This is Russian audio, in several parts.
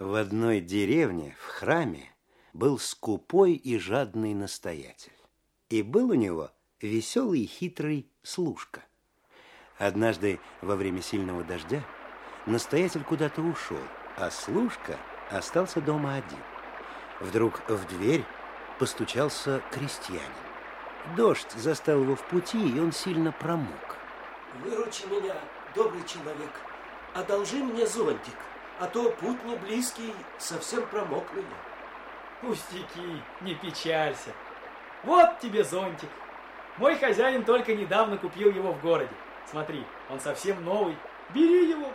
В одной деревне, в храме, был скупой и жадный настоятель. И был у него веселый и хитрый служка. Однажды во время сильного дождя настоятель куда-то ушел, а служка остался дома один. Вдруг в дверь постучался крестьянин. Дождь застал его в пути, и он сильно промок. Выручи меня, добрый человек, одолжи мне зонтик, а то путь не близкий, совсем промокну я. Пустяки, не печалься. Вот тебе зонтик. Мой хозяин только недавно купил его в городе. Смотри, он совсем новый. Бери его.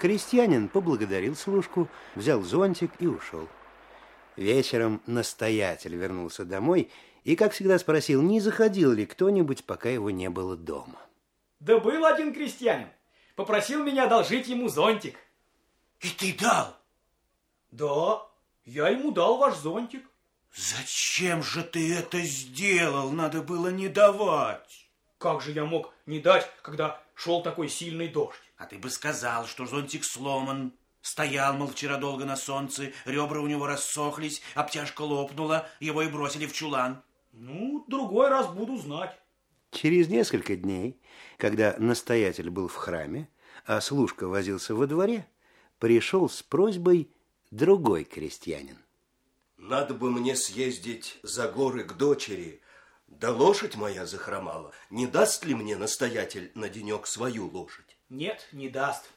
Крестьянин поблагодарил служку, взял зонтик и ушел. Вечером настоятель вернулся домой и, как всегда, спросил, не заходил ли кто-нибудь, пока его не было дома. Да был один крестьянин. Попросил меня одолжить ему зонтик. И ты дал? Да, я ему дал ваш зонтик. Зачем же ты это сделал? Надо было не давать. Как же я мог не дать, когда шел такой сильный дождь? А ты бы сказал, что зонтик сломан. Стоял, мол, вчера долго на солнце, ребра у него рассохлись, обтяжка лопнула, его и бросили в чулан. Ну, другой раз буду знать. Через несколько дней, когда настоятель был в храме, а служка возился во дворе, пришел с просьбой другой крестьянин. Надо бы мне съездить за горы к дочери, да лошадь моя захромала. Не даст ли мне настоятель на денек свою лошадь? Нет, не даст.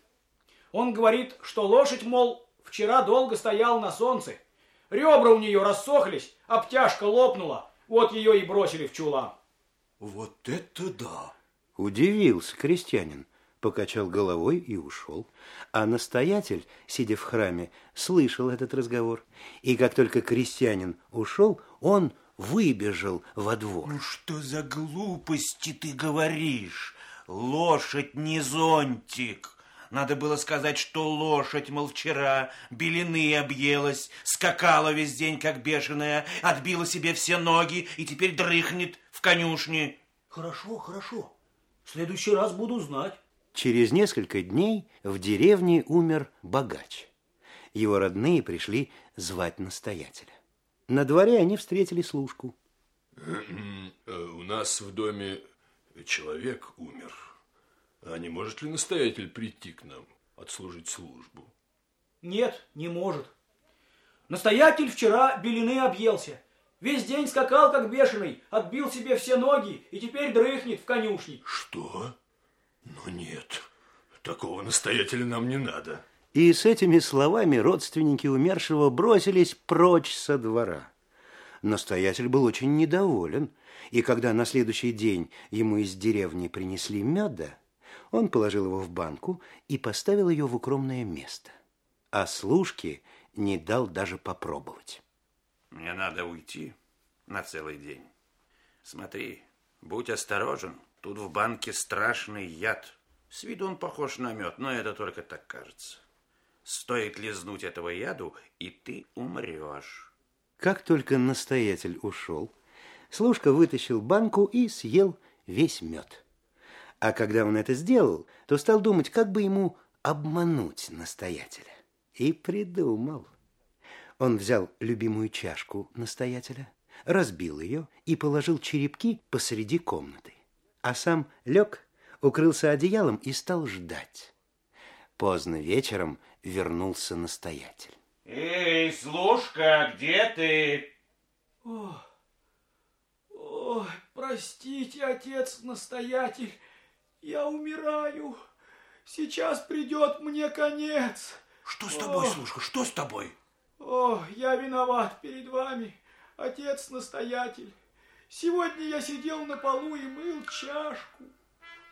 Он говорит, что лошадь, мол, вчера долго стояла на солнце. Ребра у нее рассохлись, обтяжка лопнула. Вот ее и бросили в чулан. Вот это да! Удивился крестьянин, покачал головой и ушел. А настоятель, сидя в храме, слышал этот разговор. И как только крестьянин ушел, он выбежал во двор. Ну что за глупости ты говоришь? Лошадь не зонтик. Надо было сказать, что лошадь, мол, вчера белины объелась, скакала весь день, как бешеная, отбила себе все ноги и теперь дрыхнет в конюшне. Хорошо, хорошо. В следующий раз буду знать. Через несколько дней в деревне умер богач. Его родные пришли звать настоятеля. На дворе они встретили служку. У нас в доме человек умер. А не может ли настоятель прийти к нам, отслужить службу? Нет, не может. Настоятель вчера белины объелся. Весь день скакал, как бешеный, отбил себе все ноги и теперь дрыхнет в конюшне. Что? Ну нет, такого настоятеля нам не надо. И с этими словами родственники умершего бросились прочь со двора. Настоятель был очень недоволен, и когда на следующий день ему из деревни принесли меда, он положил его в банку и поставил ее в укромное место. А служке не дал даже попробовать. Мне надо уйти на целый день. Смотри, будь осторожен. Тут в банке страшный яд. С виду он похож на мед, но это только так кажется. Стоит лизнуть этого яду, и ты умрешь. Как только настоятель ушел, служка вытащил банку и съел весь мед. А когда он это сделал, то стал думать, как бы ему обмануть настоятеля. И придумал. Он взял любимую чашку настоятеля, разбил ее и положил черепки посреди комнаты. А сам лег, укрылся одеялом и стал ждать. Поздно вечером вернулся настоятель. Эй, служка, где ты? Ой, ой, простите, отец-настоятель, я умираю. Сейчас придет мне конец. Что с тобой, служка, что с тобой? О, я виноват перед вами, отец-настоятель. Сегодня я сидел на полу и мыл чашку.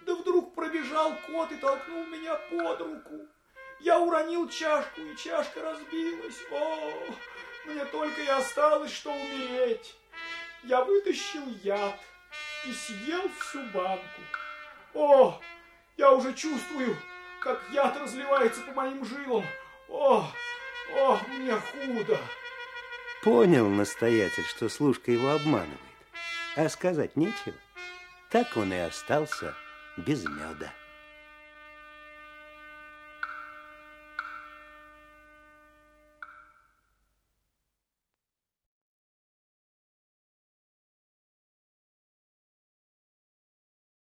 Да вдруг пробежал кот и толкнул меня под руку. Я уронил чашку, и чашка разбилась. О, мне только и осталось, что умереть. Я вытащил яд и съел всю банку. О, я уже чувствую, как яд разливается по моим жилам. О, о, мне худо. Понял настоятель, что служка его обманывает. А сказать нечего. Так он и остался без меда.